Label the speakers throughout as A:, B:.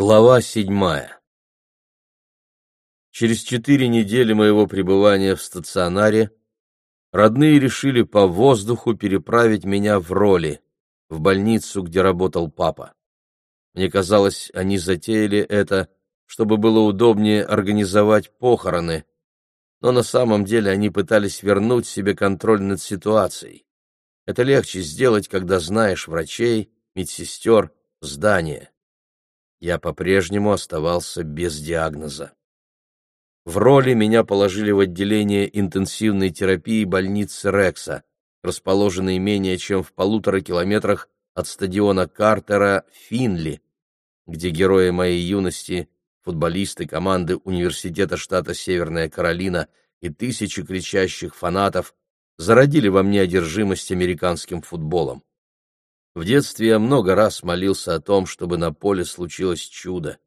A: Глава седьмая Через четыре недели моего пребывания в стационаре родные решили по воздуху переправить меня в роли, в больницу, где работал папа. Мне казалось, они затеяли это, чтобы было удобнее организовать похороны, но на самом деле они пытались вернуть себе контроль над ситуацией. Это легче сделать, когда знаешь врачей, медсестер, здание я по-прежнему оставался без диагноза. В роли меня положили в отделение интенсивной терапии больницы Рекса, расположенной менее чем в полутора километрах от стадиона Картера Финли, где герои моей юности, футболисты команды университета штата Северная Каролина и тысячи кричащих фанатов зародили во мне одержимость американским футболом. В детстве я много раз молился о том, чтобы на поле случилось чудо.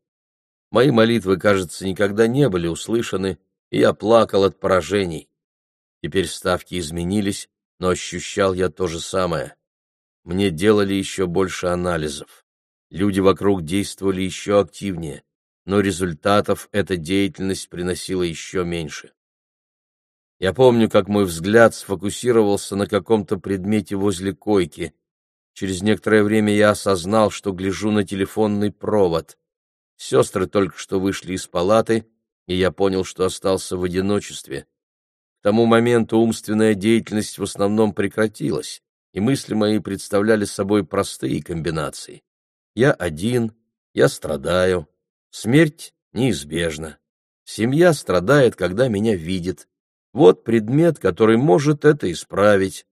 A: Мои молитвы, кажется, никогда не были услышаны, и я плакал от поражений. Теперь ставки изменились, но ощущал я то же самое. Мне делали еще больше анализов. Люди вокруг действовали еще активнее, но результатов эта деятельность приносила еще меньше. Я помню, как мой взгляд сфокусировался на каком-то предмете возле койки. Через некоторое время я осознал, что гляжу на телефонный провод. Сестры только что вышли из палаты, и я понял, что остался в одиночестве. К тому моменту умственная деятельность в основном прекратилась, и мысли мои представляли собой простые комбинации. Я один, я страдаю, смерть неизбежна. Семья страдает, когда меня видит. Вот предмет, который может это исправить.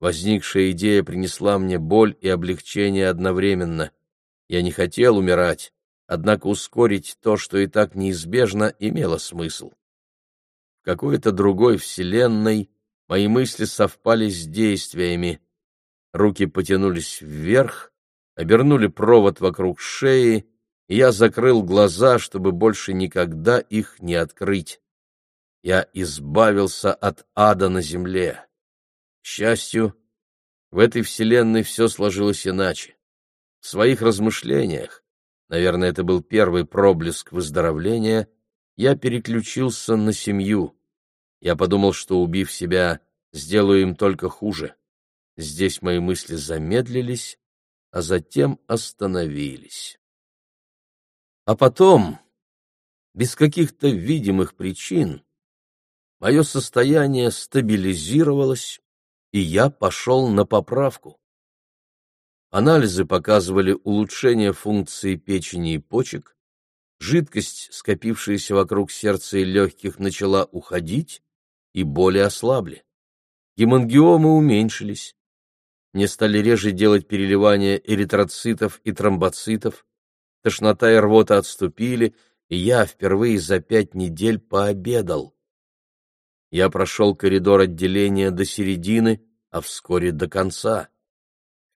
A: Возникшая идея принесла мне боль и облегчение одновременно. Я не хотел умирать, однако ускорить то, что и так неизбежно, имело смысл. В какой-то другой вселенной мои мысли совпали с действиями. Руки потянулись вверх, обернули провод вокруг шеи, и я закрыл глаза, чтобы больше никогда их не открыть. Я избавился от ада на земле счастью, в этой вселенной все сложилось иначе. В своих размышлениях, наверное, это был первый проблеск выздоровления, я переключился на семью. Я подумал, что, убив себя, сделаю им только хуже. Здесь мои мысли замедлились, а затем остановились. А потом, без каких-то видимых причин, мое состояние стабилизировалось, и я пошел на поправку. Анализы показывали улучшение функции печени и почек, жидкость, скопившаяся вокруг сердца и легких, начала уходить, и боли ослабли. Гемангиомы уменьшились. Мне стали реже делать переливания эритроцитов и тромбоцитов, тошнота и рвота отступили, и я впервые за пять недель пообедал. Я прошел коридор отделения до середины, а вскоре до конца.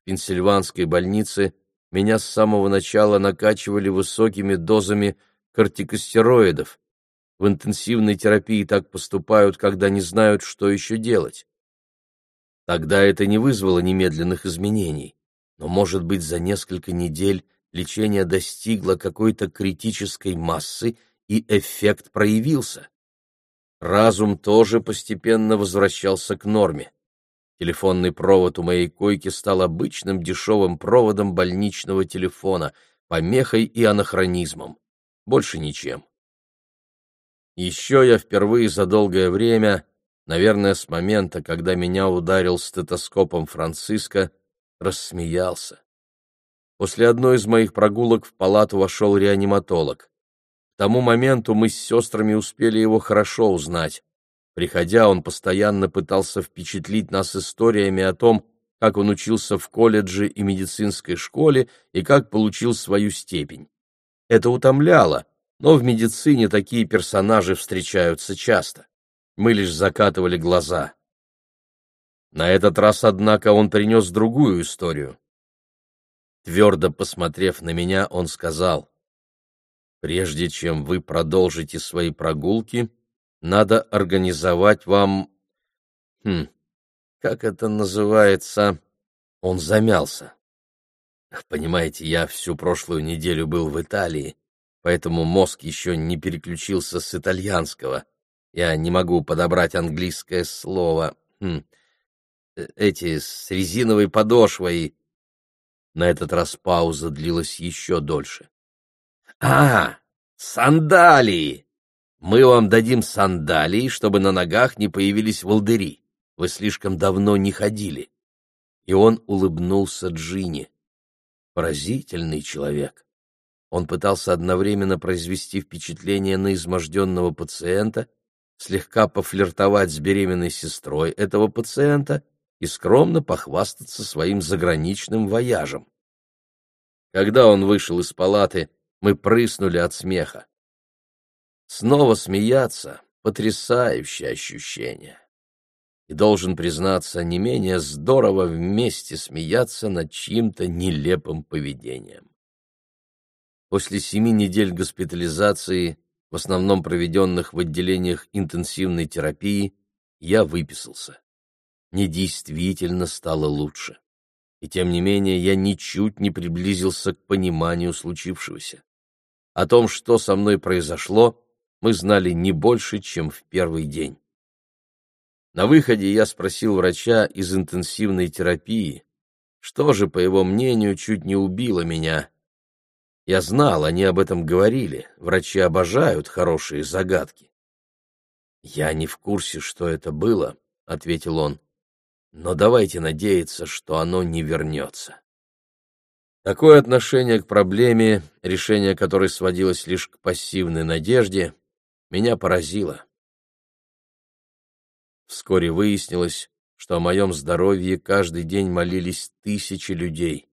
A: В Пенсильванской больнице меня с самого начала накачивали высокими дозами кортикостероидов. В интенсивной терапии так поступают, когда не знают, что еще делать. Тогда это не вызвало немедленных изменений, но, может быть, за несколько недель лечение достигло какой-то критической массы, и эффект проявился. Разум тоже постепенно возвращался к норме. Телефонный провод у моей койки стал обычным дешевым проводом больничного телефона, помехой и анахронизмом. Больше ничем. Еще я впервые за долгое время, наверное, с момента, когда меня ударил стетоскопом Франциско, рассмеялся. После одной из моих прогулок в палату вошел реаниматолог. К тому моменту мы с сестрами успели его хорошо узнать. Приходя, он постоянно пытался впечатлить нас историями о том, как он учился в колледже и медицинской школе и как получил свою степень. Это утомляло, но в медицине такие персонажи встречаются часто. Мы лишь закатывали глаза. На этот раз, однако, он принес другую историю. Твердо посмотрев на меня, он сказал, Прежде чем вы продолжите свои прогулки, надо организовать вам... Хм, как это называется? Он замялся. Понимаете, я всю прошлую неделю был в Италии, поэтому мозг еще не переключился с итальянского. Я не могу подобрать английское слово. Хм. Э, эти с резиновой подошвой. На этот раз пауза длилась еще дольше. А, сандалии! Мы вам дадим сандалии, чтобы на ногах не появились волдыри. Вы слишком давно не ходили. И он улыбнулся Джинни. Поразительный человек. Он пытался одновременно произвести впечатление на изможденного пациента, слегка пофлиртовать с беременной сестрой этого пациента и скромно похвастаться своим заграничным вояжем. Когда он вышел из палаты, мы прыснули от смеха. Снова смеяться — потрясающее ощущение. И должен признаться, не менее здорово вместе смеяться над чьим-то нелепым поведением. После семи недель госпитализации, в основном проведенных в отделениях интенсивной терапии, я выписался мне действительно стало лучше. И тем не менее я ничуть не приблизился к пониманию случившегося. О том, что со мной произошло, мы знали не больше, чем в первый день. На выходе я спросил врача из интенсивной терапии, что же, по его мнению, чуть не убило меня. Я знал, они об этом говорили, врачи обожают хорошие загадки. «Я не в курсе, что это было», — ответил он но давайте надеяться, что оно не вернется. Такое отношение к проблеме, решение которой сводилось лишь к пассивной надежде, меня поразило. Вскоре выяснилось, что о моем здоровье каждый день молились тысячи людей.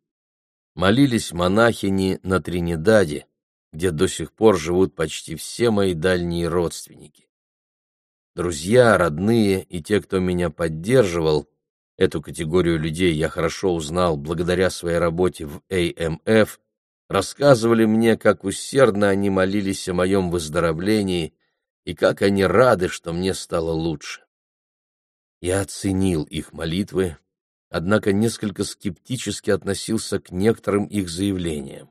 A: Молились монахини на Тринидаде, где до сих пор живут почти все мои дальние родственники. Друзья, родные и те, кто меня поддерживал, Эту категорию людей я хорошо узнал благодаря своей работе в АМФ, рассказывали мне, как усердно они молились о моем выздоровлении и как они рады, что мне стало лучше. Я оценил их молитвы, однако несколько скептически относился к некоторым их заявлениям.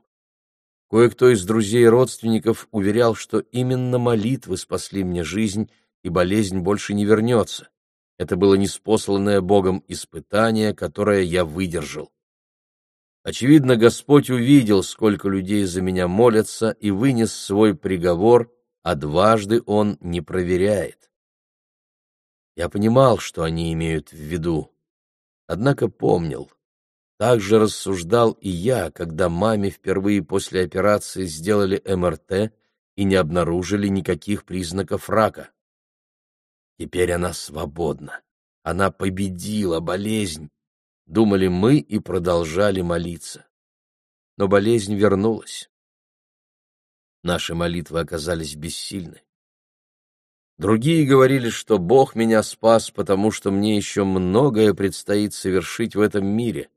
A: Кое-кто из друзей и родственников уверял, что именно молитвы спасли мне жизнь, и болезнь больше не вернется. Это было неспосланное Богом испытание, которое я выдержал. Очевидно, Господь увидел, сколько людей за меня молятся, и вынес свой приговор, а дважды Он не проверяет. Я понимал, что они имеют в виду, однако помнил. Так же рассуждал и я, когда маме впервые после операции сделали МРТ и не обнаружили никаких признаков рака. Теперь она свободна. Она победила болезнь. Думали мы и продолжали молиться. Но болезнь вернулась. Наши молитвы оказались бессильны. Другие говорили, что Бог меня спас, потому что мне еще многое предстоит совершить в этом мире.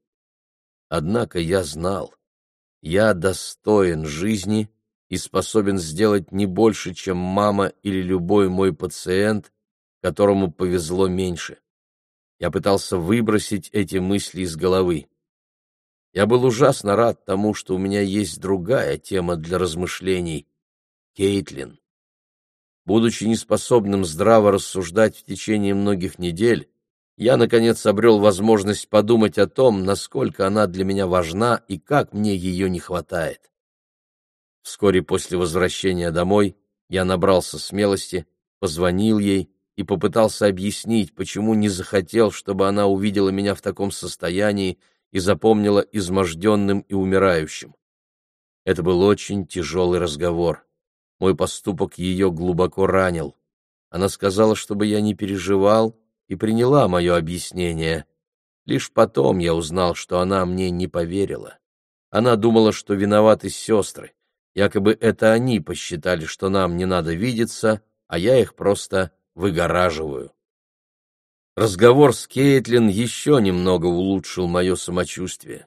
A: Однако я знал, я достоин жизни и способен сделать не больше, чем мама или любой мой пациент, которому повезло меньше. Я пытался выбросить эти мысли из головы. Я был ужасно рад тому, что у меня есть другая тема для размышлений — Кейтлин. Будучи неспособным здраво рассуждать в течение многих недель, я, наконец, обрел возможность подумать о том, насколько она для меня важна и как мне ее не хватает. Вскоре после возвращения домой я набрался смелости, позвонил ей и попытался объяснить, почему не захотел, чтобы она увидела меня в таком состоянии и запомнила изможденным и умирающим. Это был очень тяжелый разговор. Мой поступок ее глубоко ранил. Она сказала, чтобы я не переживал, и приняла мое объяснение. Лишь потом я узнал, что она мне не поверила. Она думала, что виноваты сестры. Якобы это они посчитали, что нам не надо видеться, а я их просто выгораживаю. Разговор с Кейтлин еще немного улучшил мое самочувствие.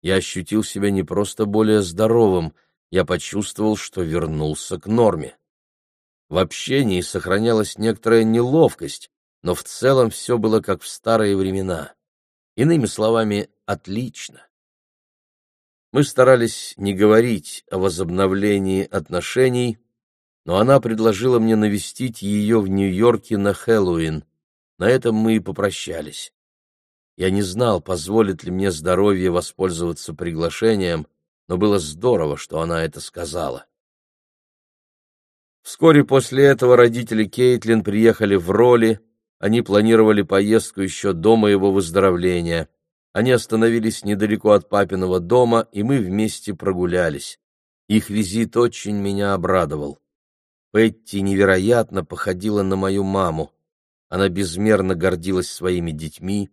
A: Я ощутил себя не просто более здоровым, я почувствовал, что вернулся к норме. В общении сохранялась некоторая неловкость, но в целом все было как в старые времена. Иными словами, отлично. Мы старались не говорить о возобновлении отношений, но она предложила мне навестить ее в Нью-Йорке на Хэллоуин. На этом мы и попрощались. Я не знал, позволит ли мне здоровье воспользоваться приглашением, но было здорово, что она это сказала. Вскоре после этого родители Кейтлин приехали в роли, они планировали поездку еще до моего выздоровления. Они остановились недалеко от папиного дома, и мы вместе прогулялись. Их визит очень меня обрадовал. Петти невероятно походила на мою маму. Она безмерно гордилась своими детьми,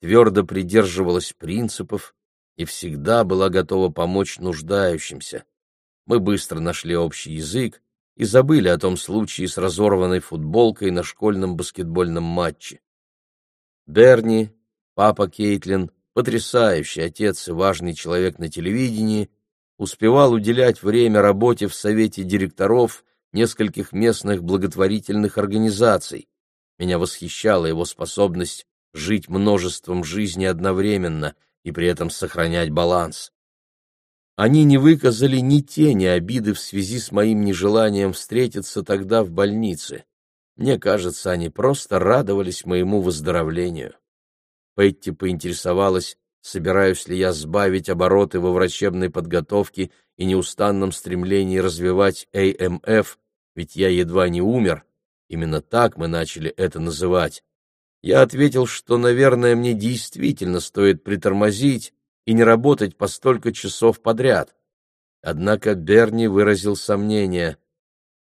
A: твердо придерживалась принципов и всегда была готова помочь нуждающимся. Мы быстро нашли общий язык и забыли о том случае с разорванной футболкой на школьном баскетбольном матче. Берни, папа Кейтлин, потрясающий отец и важный человек на телевидении, успевал уделять время работе в совете директоров нескольких местных благотворительных организаций. Меня восхищала его способность жить множеством жизней одновременно и при этом сохранять баланс. Они не выказали ни тени обиды в связи с моим нежеланием встретиться тогда в больнице. Мне кажется, они просто радовались моему выздоровлению. Петти поинтересовалась, собираюсь ли я сбавить обороты во врачебной подготовке и неустанном стремлении развивать АМФ, ведь я едва не умер. Именно так мы начали это называть. Я ответил, что, наверное, мне действительно стоит притормозить и не работать по столько часов подряд. Однако Берни выразил сомнение.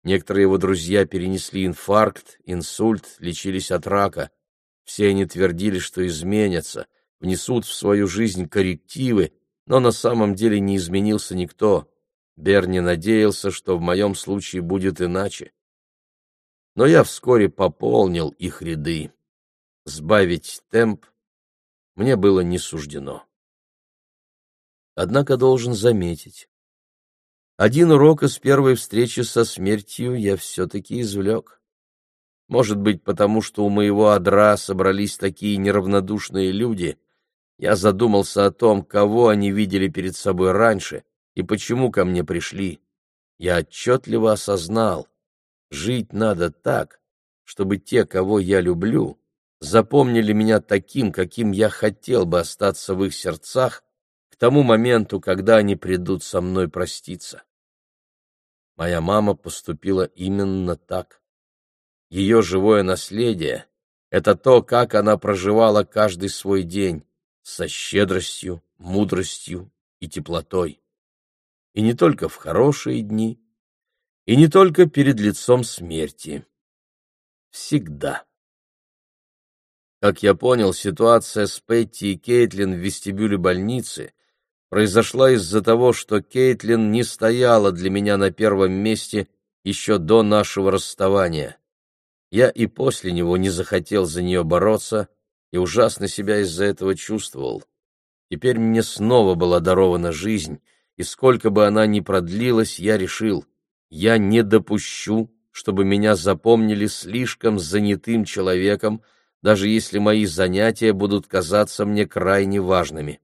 A: Некоторые его друзья перенесли инфаркт, инсульт, лечились от рака. Все они твердили, что изменятся, внесут в свою жизнь коррективы, но на самом деле не изменился никто. Берни надеялся, что в моем случае будет иначе. Но я вскоре пополнил их ряды. Сбавить темп мне было не суждено. Однако должен заметить, один урок из первой встречи со смертью я все-таки извлек. Может быть, потому что у моего адра собрались такие неравнодушные люди, я задумался о том, кого они видели перед собой раньше и почему ко мне пришли. Я отчетливо осознал, жить надо так, чтобы те, кого я люблю, запомнили меня таким, каким я хотел бы остаться в их сердцах к тому моменту, когда они придут со мной проститься. Моя мама поступила именно так. Ее живое наследие — это то, как она проживала каждый свой день, со щедростью, мудростью и теплотой. И не только в хорошие дни, и не только перед лицом смерти. Всегда. Как я понял, ситуация с Петти и Кейтлин в вестибюле больницы произошла из-за того, что Кейтлин не стояла для меня на первом месте еще до нашего расставания. Я и после него не захотел за нее бороться и ужасно себя из-за этого чувствовал. Теперь мне снова была дарована жизнь, и сколько бы она ни продлилась, я решил, я не допущу, чтобы меня запомнили слишком занятым человеком, даже если мои занятия будут казаться мне крайне важными.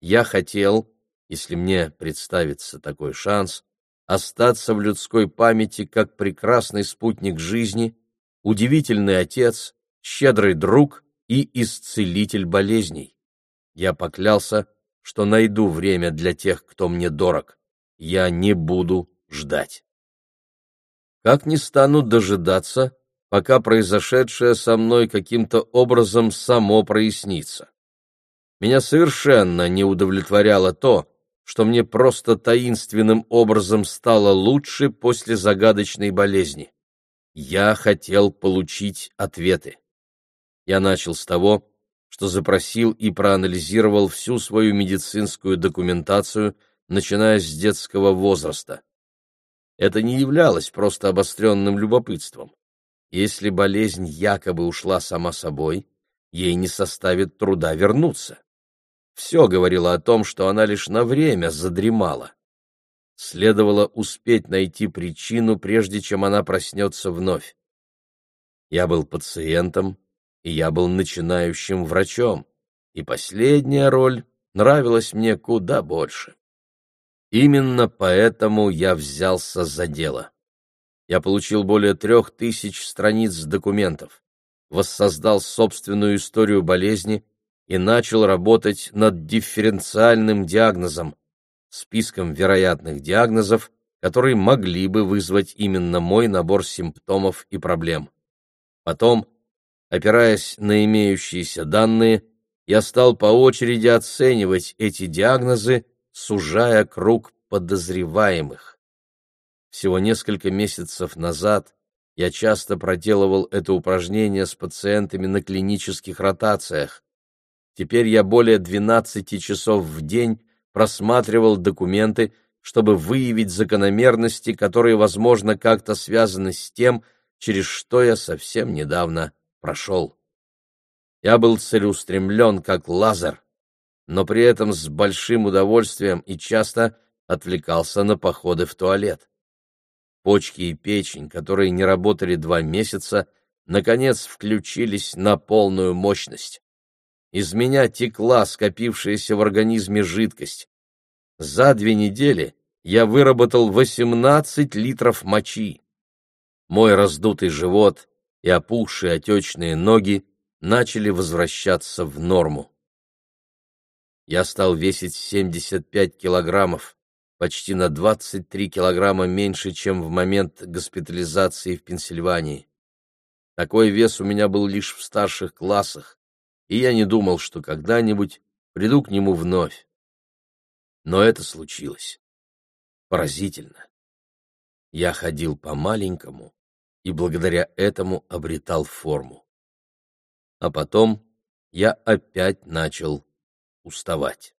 A: Я хотел, если мне представится такой шанс, остаться в людской памяти как прекрасный спутник жизни, удивительный отец, щедрый друг и исцелитель болезней. Я поклялся, что найду время для тех, кто мне дорог. Я не буду ждать. Как не стану дожидаться, пока произошедшее со мной каким-то образом само прояснится. Меня совершенно не удовлетворяло то, что мне просто таинственным образом стало лучше после загадочной болезни. Я хотел получить ответы. Я начал с того, что запросил и проанализировал всю свою медицинскую документацию, начиная с детского возраста. Это не являлось просто обостренным любопытством. Если болезнь якобы ушла сама собой, ей не составит труда вернуться. Все говорило о том, что она лишь на время задремала. Следовало успеть найти причину, прежде чем она проснется вновь. Я был пациентом, я был начинающим врачом, и последняя роль нравилась мне куда больше. Именно поэтому я взялся за дело. Я получил более трех тысяч страниц документов, воссоздал собственную историю болезни и начал работать над дифференциальным диагнозом, списком вероятных диагнозов, которые могли бы вызвать именно мой набор симптомов и проблем. Потом, опираясь на имеющиеся данные, я стал по очереди оценивать эти диагнозы, сужая круг подозреваемых. Всего несколько месяцев назад я часто проделывал это упражнение с пациентами на клинических ротациях. Теперь я более 12 часов в день просматривал документы, чтобы выявить закономерности, которые, возможно, как-то связаны с тем, через что я совсем недавно прошел. Я был целеустремлен, как лазер, но при этом с большим удовольствием и часто отвлекался на походы в туалет. Почки и печень, которые не работали два месяца, наконец включились на полную мощность. Из меня текла скопившаяся в организме жидкость. За две недели я выработал 18 литров мочи. Мой раздутый живот и опухшие отечные ноги начали возвращаться в норму. Я стал весить 75 килограммов, почти на 23 килограмма меньше, чем в момент госпитализации в Пенсильвании. Такой вес у меня был лишь в старших классах, и я не думал, что когда-нибудь приду к нему вновь. Но это случилось. Поразительно. Я ходил по-маленькому и благодаря этому обретал форму. А потом я опять начал уставать.